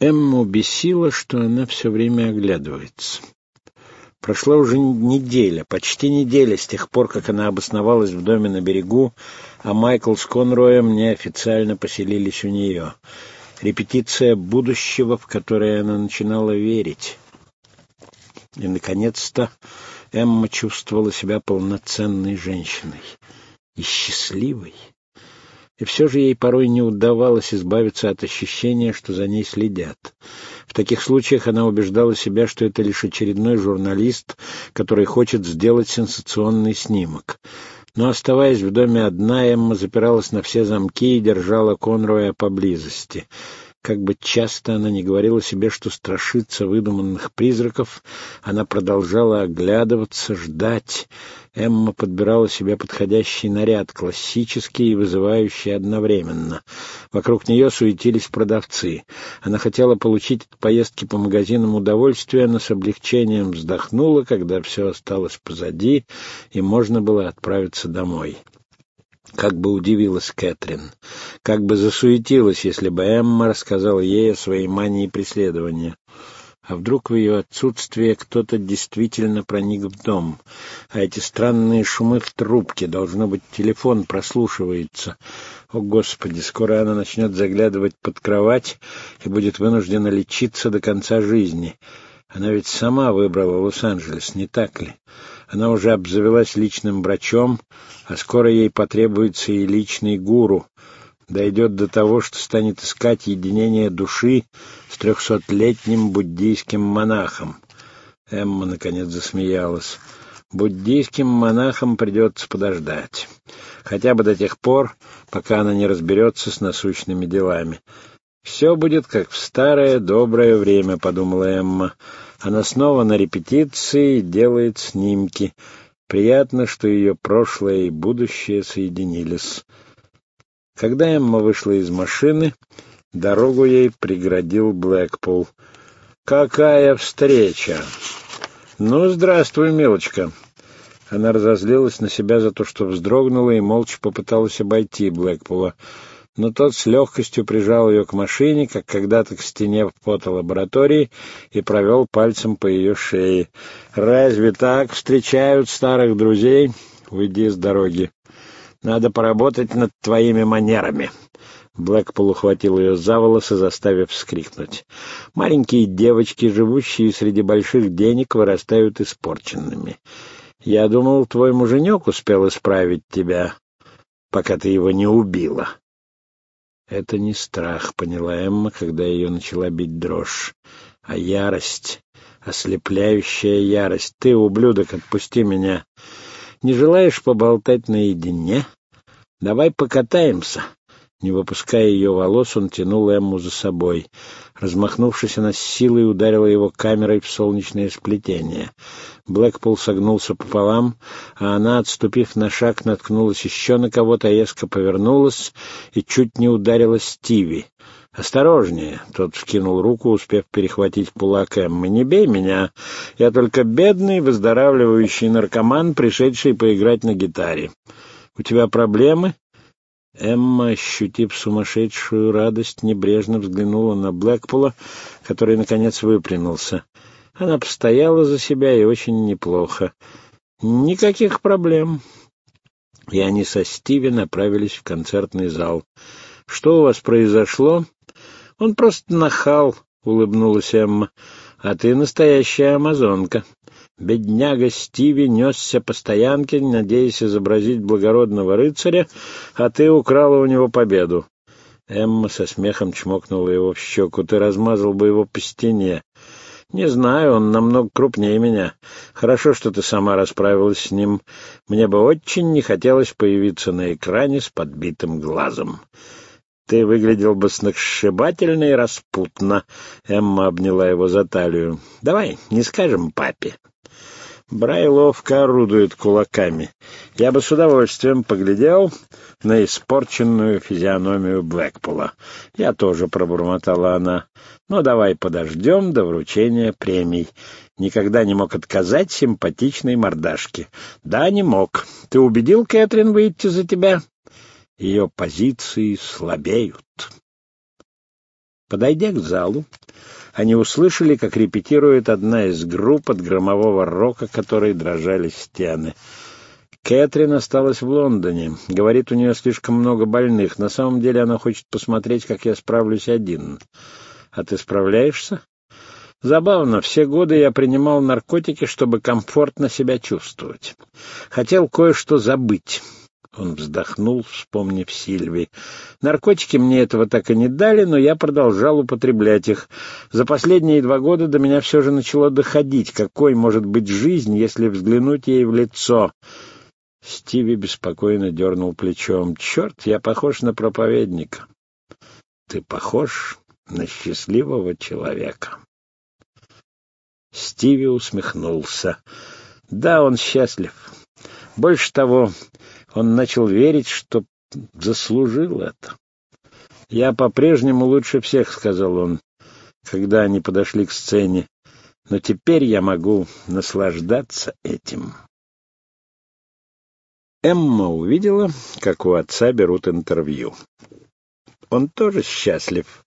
Эмму бесило, что она все время оглядывается. Прошла уже неделя, почти неделя с тех пор, как она обосновалась в доме на берегу, а Майкл с Конроем неофициально поселились у нее. Репетиция будущего, в которое она начинала верить. И, наконец-то, Эмма чувствовала себя полноценной женщиной и счастливой. И все же ей порой не удавалось избавиться от ощущения, что за ней следят. В таких случаях она убеждала себя, что это лишь очередной журналист, который хочет сделать сенсационный снимок. Но, оставаясь в доме одна, Эмма запиралась на все замки и держала Конроя поблизости. Как бы часто она не говорила себе, что страшится выдуманных призраков, она продолжала оглядываться, ждать. Эмма подбирала себе подходящий наряд, классический и вызывающий одновременно. Вокруг нее суетились продавцы. Она хотела получить от поездки по магазинам удовольствие, но с облегчением вздохнула, когда все осталось позади, и можно было отправиться домой. Как бы удивилась Кэтрин, как бы засуетилась, если бы Эмма рассказала ей о своей мании преследования. А вдруг в ее отсутствие кто-то действительно проник в дом? А эти странные шумы в трубке, должно быть, телефон прослушивается. О, Господи, скоро она начнет заглядывать под кровать и будет вынуждена лечиться до конца жизни. Она ведь сама выбрала Лос-Анджелес, не так ли? Она уже обзавелась личным врачом, а скоро ей потребуется и личный гуру. Дойдет до того, что станет искать единение души с трехсотлетним буддийским монахом. Эмма, наконец, засмеялась. Буддийским монахам придется подождать. Хотя бы до тех пор, пока она не разберется с насущными делами. «Все будет как в старое доброе время», — подумала Эмма. Она снова на репетиции делает снимки. Приятно, что ее прошлое и будущее соединились. Когда Эмма вышла из машины, дорогу ей преградил Блэкпул. «Какая встреча!» «Ну, здравствуй, милочка!» Она разозлилась на себя за то, что вздрогнула и молча попыталась обойти Блэкпула но тот с легкостью прижал ее к машине, как когда-то к стене в фотолаборатории, и провел пальцем по ее шее. «Разве так встречают старых друзей? Уйди с дороги. Надо поработать над твоими манерами». Блэкпул ухватил ее за волосы, заставив вскрикнуть. «Маленькие девочки, живущие среди больших денег, вырастают испорченными. Я думал, твой муженек успел исправить тебя, пока ты его не убила». Это не страх, поняла Эмма, когда ее начала бить дрожь, а ярость, ослепляющая ярость. Ты, ублюдок, отпусти меня. Не желаешь поболтать наедине? Давай покатаемся. Не выпуская ее волос, он тянул Эмму за собой. Размахнувшись, она с силой ударила его камерой в солнечное сплетение. Блэкпул согнулся пополам, а она, отступив на шаг, наткнулась еще на кого-то, резко повернулась и чуть не ударила Стиви. «Осторожнее!» — тот вскинул руку, успев перехватить кулак Эммы. «Не бей меня! Я только бедный, выздоравливающий наркоман, пришедший поиграть на гитаре. У тебя проблемы?» Эмма, ощутив сумасшедшую радость, небрежно взглянула на Блэкпула, который, наконец, выпрямился. Она постояла за себя и очень неплохо. Никаких проблем. И они со Стиви направились в концертный зал. «Что у вас произошло?» «Он просто нахал», — улыбнулась Эмма. «А ты настоящая амазонка». Бедняга Стиви несся по стоянке, надеясь изобразить благородного рыцаря, а ты украла у него победу. Эмма со смехом чмокнула его в щеку. Ты размазал бы его по стене. Не знаю, он намного крупнее меня. Хорошо, что ты сама расправилась с ним. Мне бы очень не хотелось появиться на экране с подбитым глазом. Ты выглядел бы сногсшибательно и распутно. Эмма обняла его за талию. Давай, не скажем папе. Брай ловко орудует кулаками. Я бы с удовольствием поглядел на испорченную физиономию Блэкпула. Я тоже пробормотала она. Ну, давай подождем до вручения премий. Никогда не мог отказать симпатичной мордашке. Да, не мог. Ты убедил Кэтрин выйти за тебя? Ее позиции слабеют. Подойдя к залу, они услышали, как репетирует одна из групп от громового рока, которой дрожали стены. Кэтрин осталась в Лондоне. Говорит, у нее слишком много больных. На самом деле она хочет посмотреть, как я справлюсь один. А ты справляешься? Забавно, все годы я принимал наркотики, чтобы комфортно себя чувствовать. Хотел кое-что забыть. Он вздохнул, вспомнив Сильви. Наркотики мне этого так и не дали, но я продолжал употреблять их. За последние два года до меня все же начало доходить, какой может быть жизнь, если взглянуть ей в лицо. Стиви беспокойно дернул плечом. «Черт, я похож на проповедника». «Ты похож на счастливого человека». Стиви усмехнулся. «Да, он счастлив. Больше того, он начал верить, что заслужил это. «Я по-прежнему лучше всех», — сказал он, когда они подошли к сцене, «но теперь я могу наслаждаться этим». Эмма увидела, как у отца берут интервью. Он тоже счастлив.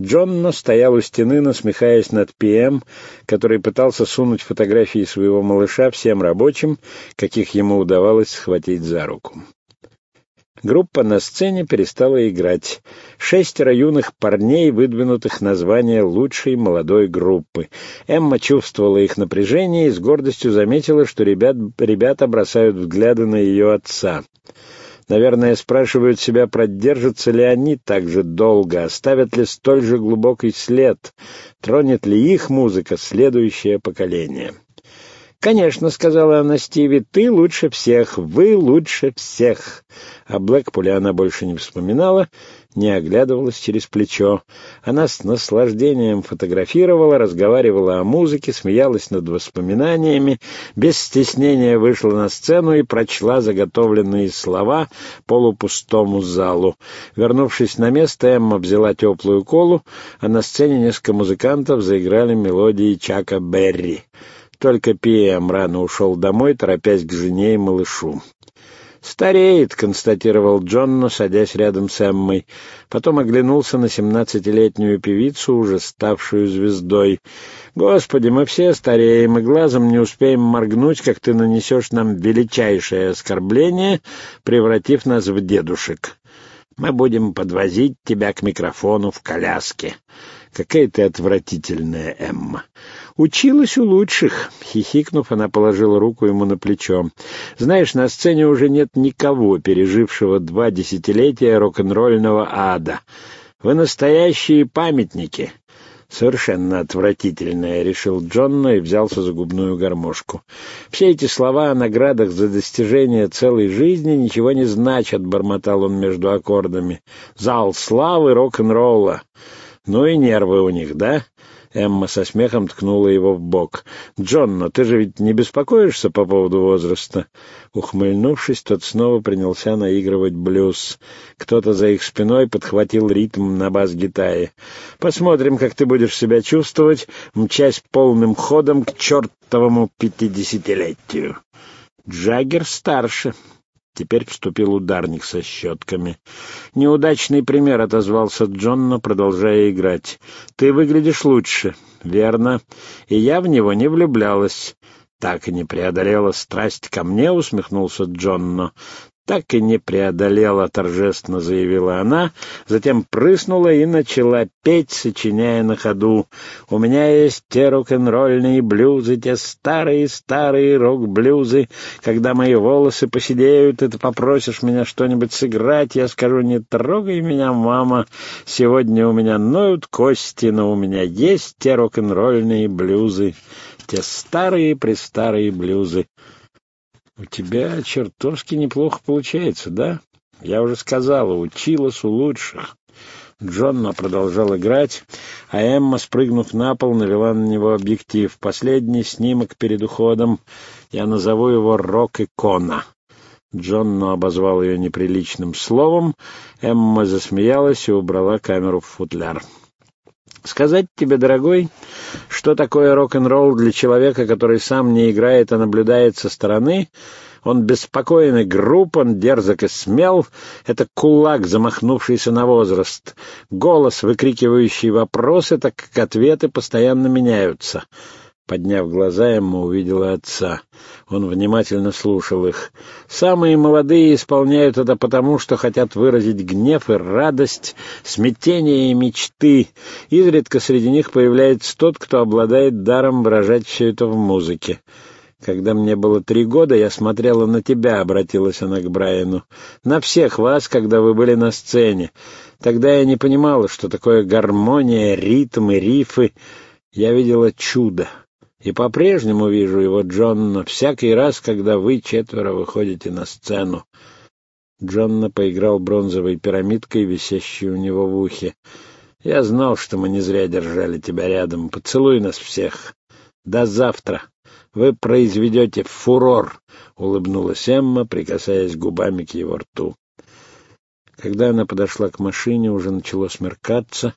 Джонно стоял у стены, насмехаясь над ПМ, который пытался сунуть фотографии своего малыша всем рабочим, каких ему удавалось схватить за руку. Группа на сцене перестала играть. Шестеро юных парней, выдвинутых название лучшей молодой группы. Эмма чувствовала их напряжение и с гордостью заметила, что ребят, ребята бросают взгляды на ее отца. Наверное, спрашивают себя, продержатся ли они так же долго, оставят ли столь же глубокий след, тронет ли их музыка следующее поколение. «Конечно», — сказала она Стиви, — «ты лучше всех, вы лучше всех». О Блэкпуле она больше не вспоминала, не оглядывалась через плечо. Она с наслаждением фотографировала, разговаривала о музыке, смеялась над воспоминаниями, без стеснения вышла на сцену и прочла заготовленные слова полупустому залу. Вернувшись на место, Эмма взяла теплую колу, а на сцене несколько музыкантов заиграли мелодии Чака Берри. Только Пиэм рано ушел домой, торопясь к жене и малышу. «Стареет», — констатировал Джонно, садясь рядом с Эммой. Потом оглянулся на семнадцатилетнюю певицу, уже ставшую звездой. «Господи, мы все стареем, и глазом не успеем моргнуть, как ты нанесешь нам величайшее оскорбление, превратив нас в дедушек. Мы будем подвозить тебя к микрофону в коляске. Какая ты отвратительная, Эмма!» «Училась у лучших», — хихикнув, она положила руку ему на плечо. «Знаешь, на сцене уже нет никого, пережившего два десятилетия рок-н-ролльного ада. Вы настоящие памятники». «Совершенно отвратительное», — решил Джонно и взялся за губную гармошку. «Все эти слова о наградах за достижение целой жизни ничего не значат», — бормотал он между аккордами. «Зал славы рок-н-ролла. Ну и нервы у них, да?» Эмма со смехом ткнула его в бок. «Джон, но ты же ведь не беспокоишься по поводу возраста?» Ухмыльнувшись, тот снова принялся наигрывать блюз. Кто-то за их спиной подхватил ритм на бас-гитаре. «Посмотрим, как ты будешь себя чувствовать, мчась полным ходом к чертовому пятидесятилетию». «Джаггер старше», Теперь вступил ударник со щетками. «Неудачный пример», — отозвался Джонно, продолжая играть. «Ты выглядишь лучше». «Верно. И я в него не влюблялась». «Так и не преодолела страсть ко мне», — усмехнулся Джонно так и не преодолела, — торжественно заявила она, затем прыснула и начала петь, сочиняя на ходу. «У меня есть те рок-н-ролльные блюзы, те старые-старые рок-блюзы. Когда мои волосы поседеют, и ты попросишь меня что-нибудь сыграть, я скажу, не трогай меня, мама. Сегодня у меня ноют кости, но у меня есть те рок-н-ролльные блюзы, те старые-престарые блюзы». «У тебя чертовски неплохо получается, да? Я уже сказала, училась у лучших». Джонна продолжал играть, а Эмма, спрыгнув на пол, навела на него объектив. Последний снимок перед уходом. Я назову его «Рок-икона». Джонно обозвал ее неприличным словом. Эмма засмеялась и убрала камеру в футляр. Сказать тебе, дорогой, что такое рок-н-ролл для человека, который сам не играет, а наблюдает со стороны, Он беспокоен и груб, он дерзок и смел. Это кулак, замахнувшийся на возраст. Голос, выкрикивающий вопросы, так как ответы постоянно меняются. Подняв глаза, Эмма увидела отца. Он внимательно слушал их. Самые молодые исполняют это потому, что хотят выразить гнев и радость, смятение и мечты. Изредка среди них появляется тот, кто обладает даром выражать все это в музыке. «Когда мне было три года, я смотрела на тебя», — обратилась она к Брайану. «На всех вас, когда вы были на сцене. Тогда я не понимала, что такое гармония, ритм и рифы. Я видела чудо». И по-прежнему вижу его, Джонна, всякий раз, когда вы четверо выходите на сцену. Джонна поиграл бронзовой пирамидкой, висящей у него в ухе. Я знал, что мы не зря держали тебя рядом. Поцелуй нас всех. До завтра. Вы произведете фурор, — улыбнулась Эмма, прикасаясь губами к его рту. Когда она подошла к машине, уже начало смеркаться,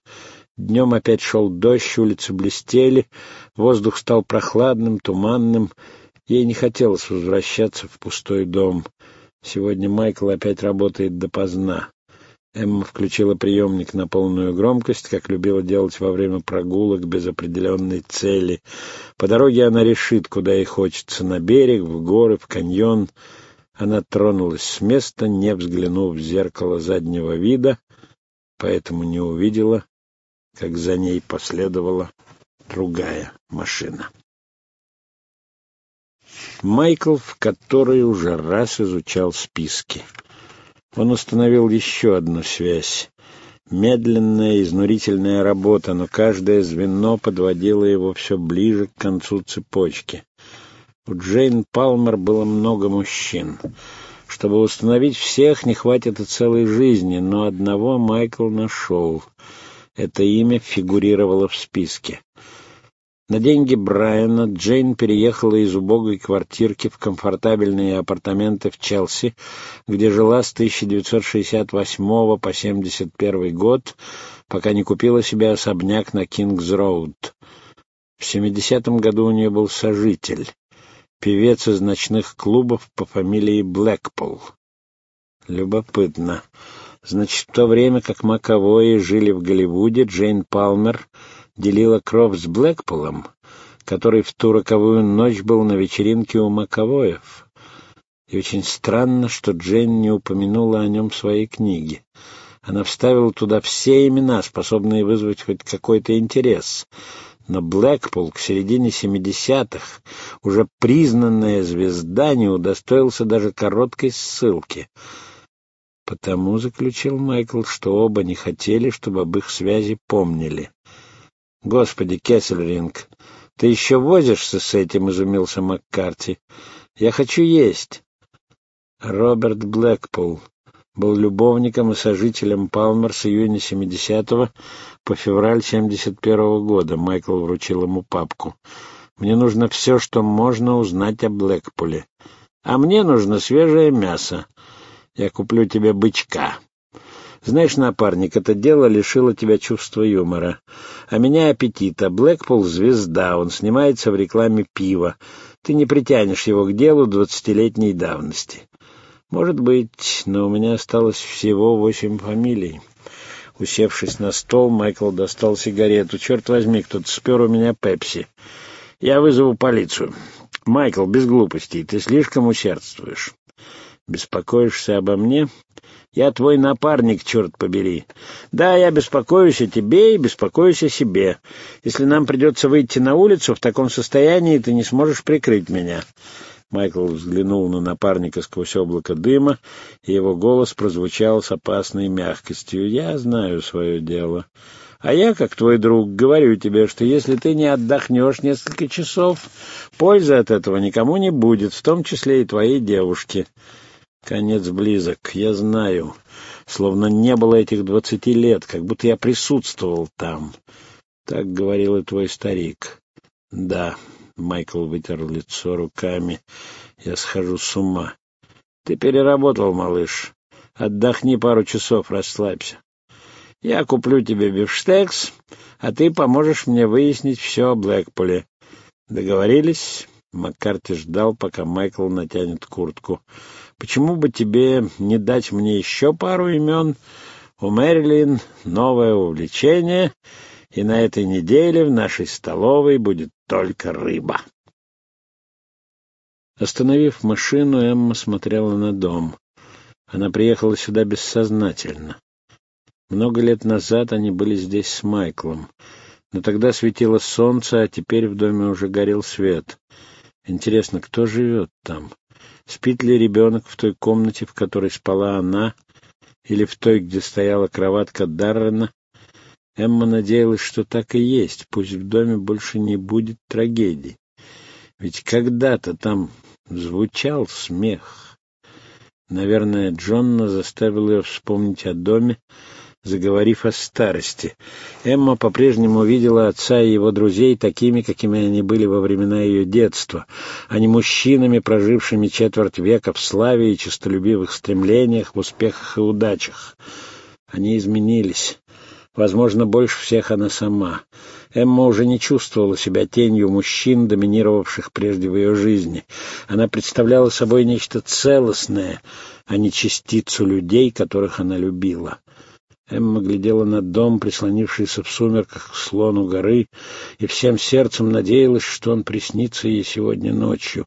Днем опять шел дождь, улицы блестели, воздух стал прохладным, туманным. Ей не хотелось возвращаться в пустой дом. Сегодня Майкл опять работает допоздна. Эмма включила приемник на полную громкость, как любила делать во время прогулок без определенной цели. По дороге она решит, куда ей хочется — на берег, в горы, в каньон. Она тронулась с места, не взглянув в зеркало заднего вида, поэтому не увидела как за ней последовала другая машина. Майкл в который уже раз изучал списки. Он установил еще одну связь. Медленная, изнурительная работа, но каждое звено подводило его все ближе к концу цепочки. У Джейн Палмер было много мужчин. Чтобы установить всех, не хватит и целой жизни, но одного Майкл нашел — это имя фигурировало в списке. На деньги Брайана Джейн переехала из убогой квартирки в комфортабельные апартаменты в Челси, где жила с 1968 по 1971 год, пока не купила себе особняк на Кингс-Роуд. В 70-м году у нее был сожитель, певец из ночных клубов по фамилии Блэкпул. Любопытно. Значит, в то время как Маковои жили в Голливуде, Джейн Палмер делила кровь с Блэкпулом, который в ту роковую ночь был на вечеринке у Маковоев. И очень странно, что Джейн не упомянула о нем в своей книге. Она вставила туда все имена, способные вызвать хоть какой-то интерес. Но Блэкпул к середине семидесятых, уже признанная звезда, не удостоился даже короткой ссылки — Потому, — заключил Майкл, — что оба не хотели, чтобы об их связи помнили. — Господи, Кессельринг, ты еще возишься с этим? — изумился Маккарти. — Я хочу есть. Роберт Блэкпул был любовником и сожителем Палмер с июня 70-го по февраль 71-го года. Майкл вручил ему папку. «Мне нужно все, что можно узнать о Блэкпуле. А мне нужно свежее мясо. Я куплю тебе бычка. Знаешь, напарник, это дело лишило тебя чувства юмора. А меня аппетита. Блэкпул — звезда, он снимается в рекламе пива. Ты не притянешь его к делу двадцатилетней давности. Может быть, но у меня осталось всего восемь фамилий. Усевшись на стол, Майкл достал сигарету. «Черт возьми, кто-то спер у меня пепси. Я вызову полицию. Майкл, без глупостей, ты слишком усердствуешь». Беспокоишься обо мне? Я твой напарник, черт побери. Да, я беспокоюсь о тебе и беспокоюсь о себе. Если нам придется выйти на улицу в таком состоянии, ты не сможешь прикрыть меня». Майкл взглянул на напарника сквозь облако дыма, и его голос прозвучал с опасной мягкостью. «Я знаю свое дело. А я, как твой друг, говорю тебе, что если ты не отдохнешь несколько часов, пользы от этого никому не будет, в том числе и твоей девушке». Конец близок, я знаю. Словно не было этих двадцати лет, как будто я присутствовал там. Так говорил и твой старик. Да, Майкл вытер лицо руками. Я схожу с ума. Ты переработал, малыш. Отдохни пару часов, расслабься. Я куплю тебе бифштекс, а ты поможешь мне выяснить все о Блэкпуле. Договорились? Маккарти ждал, пока Майкл натянет куртку. «Почему бы тебе не дать мне еще пару имен? У Мэрилин новое увлечение, и на этой неделе в нашей столовой будет только рыба». Остановив машину, Эмма смотрела на дом. Она приехала сюда бессознательно. Много лет назад они были здесь с Майклом. Но тогда светило солнце, а теперь в доме уже горел свет. Интересно, кто живет там? Спит ли ребенок в той комнате, в которой спала она, или в той, где стояла кроватка Даррена? Эмма надеялась, что так и есть, пусть в доме больше не будет трагедий. Ведь когда-то там звучал смех. Наверное, Джонна заставил ее вспомнить о доме, заговорив о старости. Эмма по-прежнему видела отца и его друзей такими, какими они были во времена ее детства, а не мужчинами, прожившими четверть века в славе и честолюбивых стремлениях, в успехах и удачах. Они изменились. Возможно, больше всех она сама. Эмма уже не чувствовала себя тенью мужчин, доминировавших прежде в ее жизни. Она представляла собой нечто целостное, а не частицу людей, которых она любила. Эмма глядела на дом, прислонившийся в сумерках к слону горы, и всем сердцем надеялась, что он приснится ей сегодня ночью.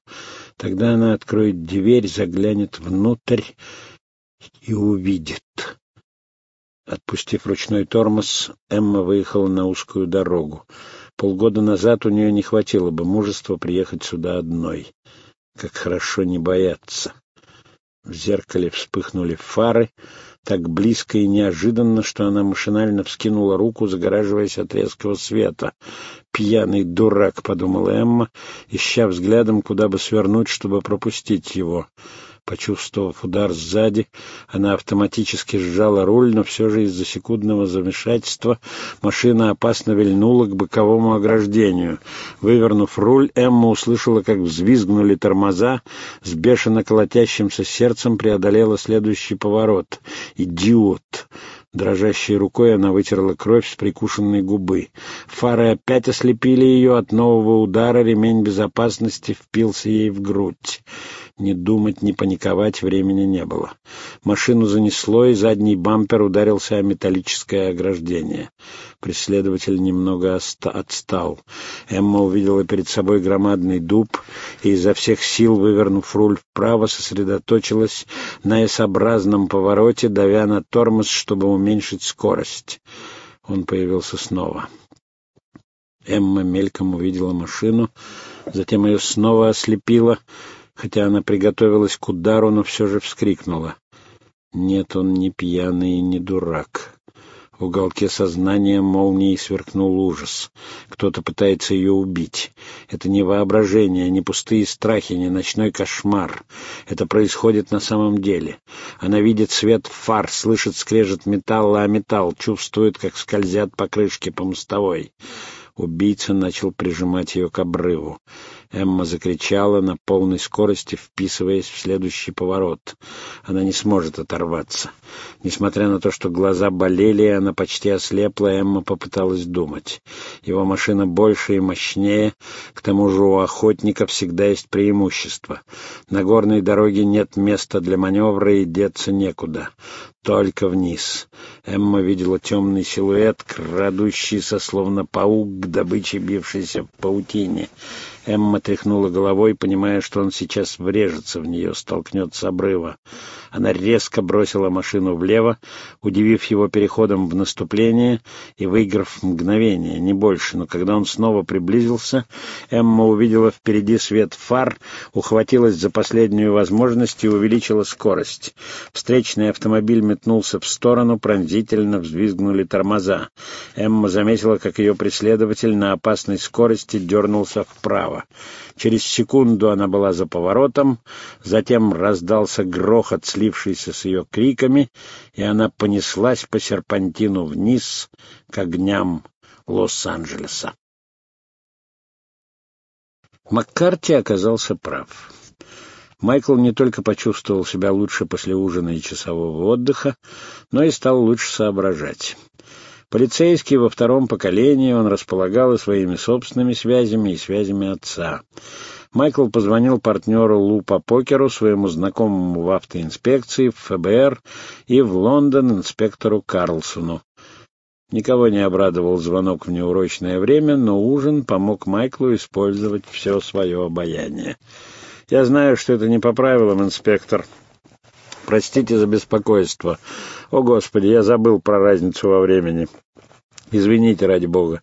Тогда она откроет дверь, заглянет внутрь и увидит. Отпустив ручной тормоз, Эмма выехала на узкую дорогу. Полгода назад у нее не хватило бы мужества приехать сюда одной. Как хорошо не бояться. В зеркале вспыхнули фары, так близко и неожиданно, что она машинально вскинула руку, загораживаясь от резкого света. «Пьяный дурак», — подумала Эмма, ища взглядом, куда бы свернуть, чтобы пропустить его. Почувствовав удар сзади, она автоматически сжала руль, но все же из-за секундного замешательства машина опасно вильнула к боковому ограждению. Вывернув руль, Эмма услышала, как взвизгнули тормоза, с бешено колотящимся сердцем преодолела следующий поворот. «Идиот!» Дрожащей рукой она вытерла кровь с прикушенной губы. Фары опять ослепили ее. От нового удара ремень безопасности впился ей в грудь. Ни думать, ни паниковать времени не было. Машину занесло, и задний бампер ударился о металлическое ограждение. Преследователь немного отстал. Эмма увидела перед собой громадный дуб и изо всех сил, вывернув руль вправо, сосредоточилась на S-образном повороте, давя на тормоз, чтобы уменьшить скорость. Он появился снова. Эмма мельком увидела машину, затем ее снова ослепило — Хотя она приготовилась к удару, но все же вскрикнула. Нет, он не пьяный и не дурак. В уголке сознания молнией сверкнул ужас. Кто-то пытается ее убить. Это не воображение, не пустые страхи, не ночной кошмар. Это происходит на самом деле. Она видит свет фар, слышит скрежет металла о металл, чувствует, как скользят покрышки по мостовой. Убийца начал прижимать ее к обрыву. Эмма закричала на полной скорости, вписываясь в следующий поворот. Она не сможет оторваться. Несмотря на то, что глаза болели, она почти ослепла, Эмма попыталась думать. Его машина больше и мощнее, к тому же у охотника всегда есть преимущество. На горной дороге нет места для маневра и деться некуда. Только вниз. Эмма видела темный силуэт, крадущийся, словно паук к добыче, бившейся в паутине. Эмма тряхнула головой, понимая, что он сейчас врежется в нее, столкнет с обрыва. Она резко бросила машину влево, удивив его переходом в наступление и выиграв мгновение, не больше. Но когда он снова приблизился, Эмма увидела впереди свет фар, ухватилась за последнюю возможность и увеличила скорость. Встречный автомобиль метнулся в сторону, пронзительно взвизгнули тормоза. Эмма заметила, как ее преследователь на опасной скорости дернулся вправо. Через секунду она была за поворотом, затем раздался грохот, слившийся с ее криками, и она понеслась по серпантину вниз к огням Лос-Анджелеса. Маккарти оказался прав. Майкл не только почувствовал себя лучше после ужина и часового отдыха, но и стал лучше соображать. Полицейский во втором поколении, он располагал и своими собственными связями, и связями отца. Майкл позвонил партнеру Лу по покеру, своему знакомому в автоинспекции, в ФБР и в Лондон инспектору Карлсону. Никого не обрадовал звонок в неурочное время, но ужин помог Майклу использовать все свое обаяние. «Я знаю, что это не по правилам, инспектор. Простите за беспокойство. О, Господи, я забыл про разницу во времени. Извините, ради бога.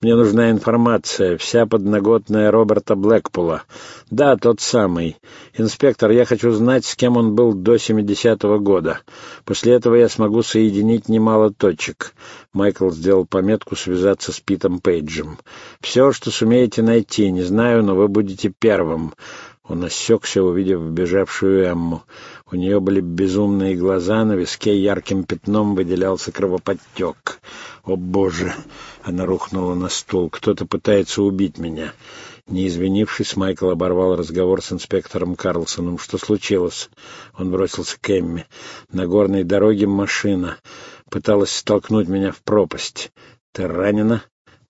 Мне нужна информация, вся подноготная Роберта Блэкпула. Да, тот самый. Инспектор, я хочу знать, с кем он был до 70-го года. После этого я смогу соединить немало точек. Майкл сделал пометку связаться с Питом Пейджем. Все, что сумеете найти, не знаю, но вы будете первым. Он осекся, увидев вбежавшую Эмму. У нее были безумные глаза, на виске ярким пятном выделялся кровоподтек. «О, Боже!» — она рухнула на стул. «Кто-то пытается убить меня». Не извинившись, Майкл оборвал разговор с инспектором Карлсоном. «Что случилось?» Он бросился к Эмме. «На горной дороге машина. Пыталась столкнуть меня в пропасть. Ты ранена?»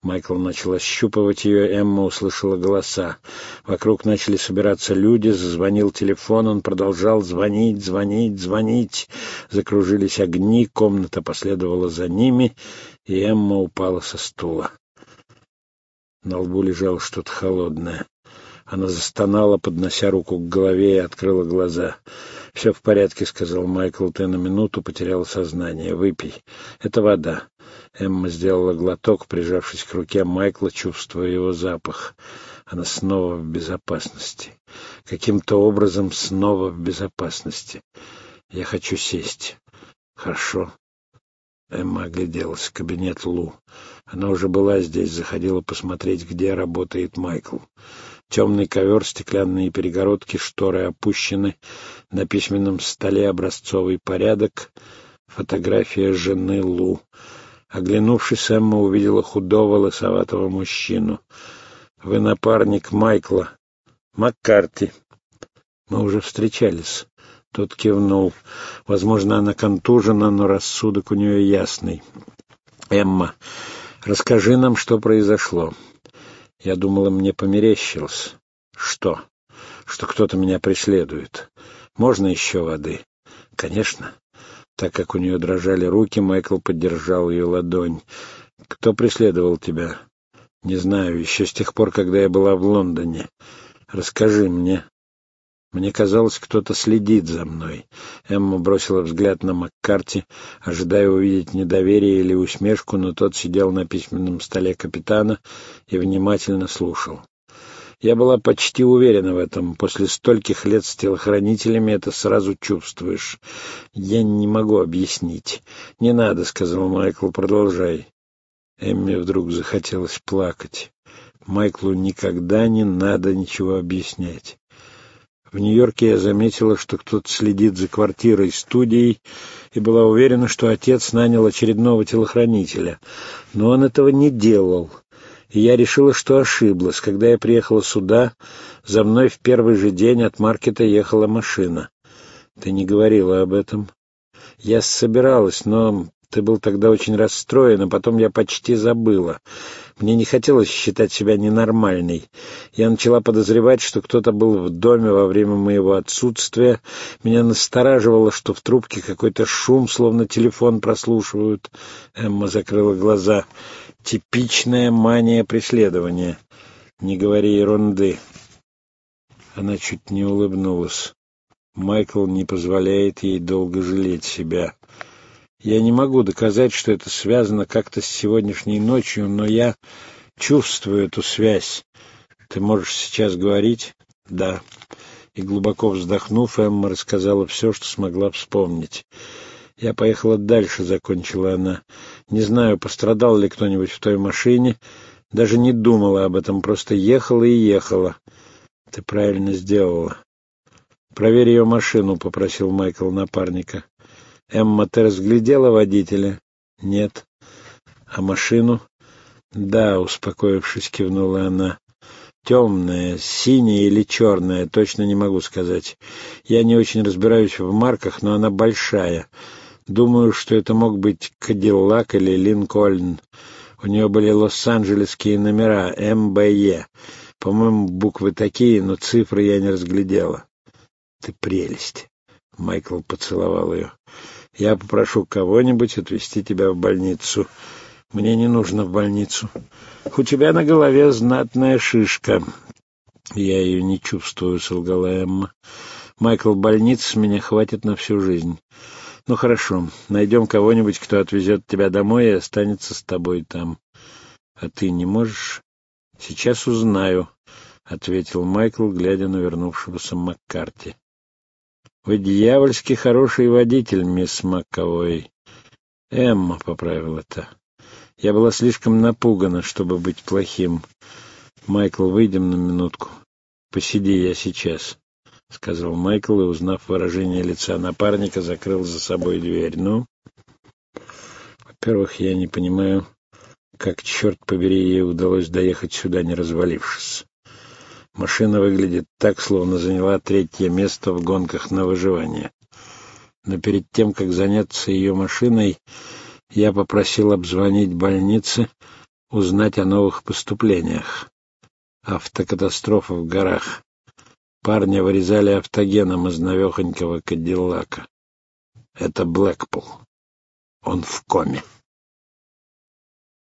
Майкл начал ощупывать ее, Эмма услышала голоса. Вокруг начали собираться люди, зазвонил телефон, он продолжал звонить, звонить, звонить. Закружились огни, комната последовала за ними, и Эмма упала со стула. На лбу лежало что-то холодное. Она застонала, поднося руку к голове и открыла глаза. «Все в порядке», — сказал Майкл. «Ты на минуту потерял сознание. Выпей. Это вода». Эмма сделала глоток, прижавшись к руке Майкла, чувствуя его запах. Она снова в безопасности. Каким-то образом снова в безопасности. Я хочу сесть. Хорошо. Эмма огляделась. Кабинет Лу. Она уже была здесь, заходила посмотреть, где работает Майкл. Темный ковер, стеклянные перегородки, шторы опущены. На письменном столе образцовый порядок. Фотография жены Лу. Оглянувшись, Эмма увидела худого лысоватого мужчину. «Вы напарник Майкла. Маккарти. Мы уже встречались». Тот кивнул. Возможно, она контужена, но рассудок у нее ясный. «Эмма, расскажи нам, что произошло». Я думала, мне померещилось. «Что?» «Что кто-то меня преследует. Можно еще воды?» «Конечно». Так как у нее дрожали руки, Майкл поддержал ее ладонь. «Кто преследовал тебя?» «Не знаю, еще с тех пор, когда я была в Лондоне. Расскажи мне». Мне казалось, кто-то следит за мной. Эмма бросила взгляд на Маккарти, ожидая увидеть недоверие или усмешку, но тот сидел на письменном столе капитана и внимательно слушал. Я была почти уверена в этом. После стольких лет с телохранителями это сразу чувствуешь. Я не могу объяснить. Не надо, — сказал Майкл, — продолжай. Эмми вдруг захотелось плакать. Майклу никогда не надо ничего объяснять. В Нью-Йорке я заметила, что кто-то следит за квартирой, студией, и была уверена, что отец нанял очередного телохранителя. Но он этого не делал и я решила, что ошиблась. Когда я приехала сюда, за мной в первый же день от маркета ехала машина. Ты не говорила об этом. Я собиралась, но ты был тогда очень расстроен, а потом я почти забыла. Мне не хотелось считать себя ненормальной. Я начала подозревать, что кто-то был в доме во время моего отсутствия. Меня настораживало, что в трубке какой-то шум, словно телефон прослушивают. Эмма закрыла глаза. Типичная мания преследования. Не говори ерунды. Она чуть не улыбнулась. Майкл не позволяет ей долго жалеть себя. Я не могу доказать, что это связано как-то с сегодняшней ночью, но я чувствую эту связь. Ты можешь сейчас говорить? Да. И глубоко вздохнув, Эмма рассказала все, что смогла вспомнить. Я поехала дальше, — закончила она. Не знаю, пострадал ли кто-нибудь в той машине. Даже не думала об этом, просто ехала и ехала. Ты правильно сделала. Проверь ее машину, — попросил Майкл напарника. Эмма, ты разглядела водителя? Нет. А машину? Да, успокоившись, кивнула она. Темная, синяя или черная, точно не могу сказать. Я не очень разбираюсь в марках, но она большая. Думаю, что это мог быть Кадиллак или Линкольн. У нее были лос-анджелесские номера МБЕ. По-моему, буквы такие, но цифры я не разглядела. Ты прелесть. Майкл поцеловал ее. Я попрошу кого-нибудь отвезти тебя в больницу. Мне не нужно в больницу. У тебя на голове знатная шишка. Я ее не чувствую, солгала Эмма. Майкл, больниц меня хватит на всю жизнь. Ну хорошо, найдем кого-нибудь, кто отвезет тебя домой и останется с тобой там. А ты не можешь? Сейчас узнаю, — ответил Майкл, глядя на вернувшегося Маккарти. Вы дьявольски хороший водитель, мисс Макковой. Эмма поправила это. Я была слишком напугана, чтобы быть плохим. Майкл, выйдем на минутку. Посиди я сейчас. — сказал Майкл и, узнав выражение лица напарника, закрыл за собой дверь. «Ну, во-первых, я не понимаю, как, черт побери, ей удалось доехать сюда, не развалившись. Машина выглядит так, словно заняла третье место в гонках на выживание. Но перед тем, как заняться ее машиной, я попросил обзвонить больницы, узнать о новых поступлениях. Автокатастрофа в горах. Парня вырезали автогеном из навехонького кадиллака. Это Блэкпул. Он в коме.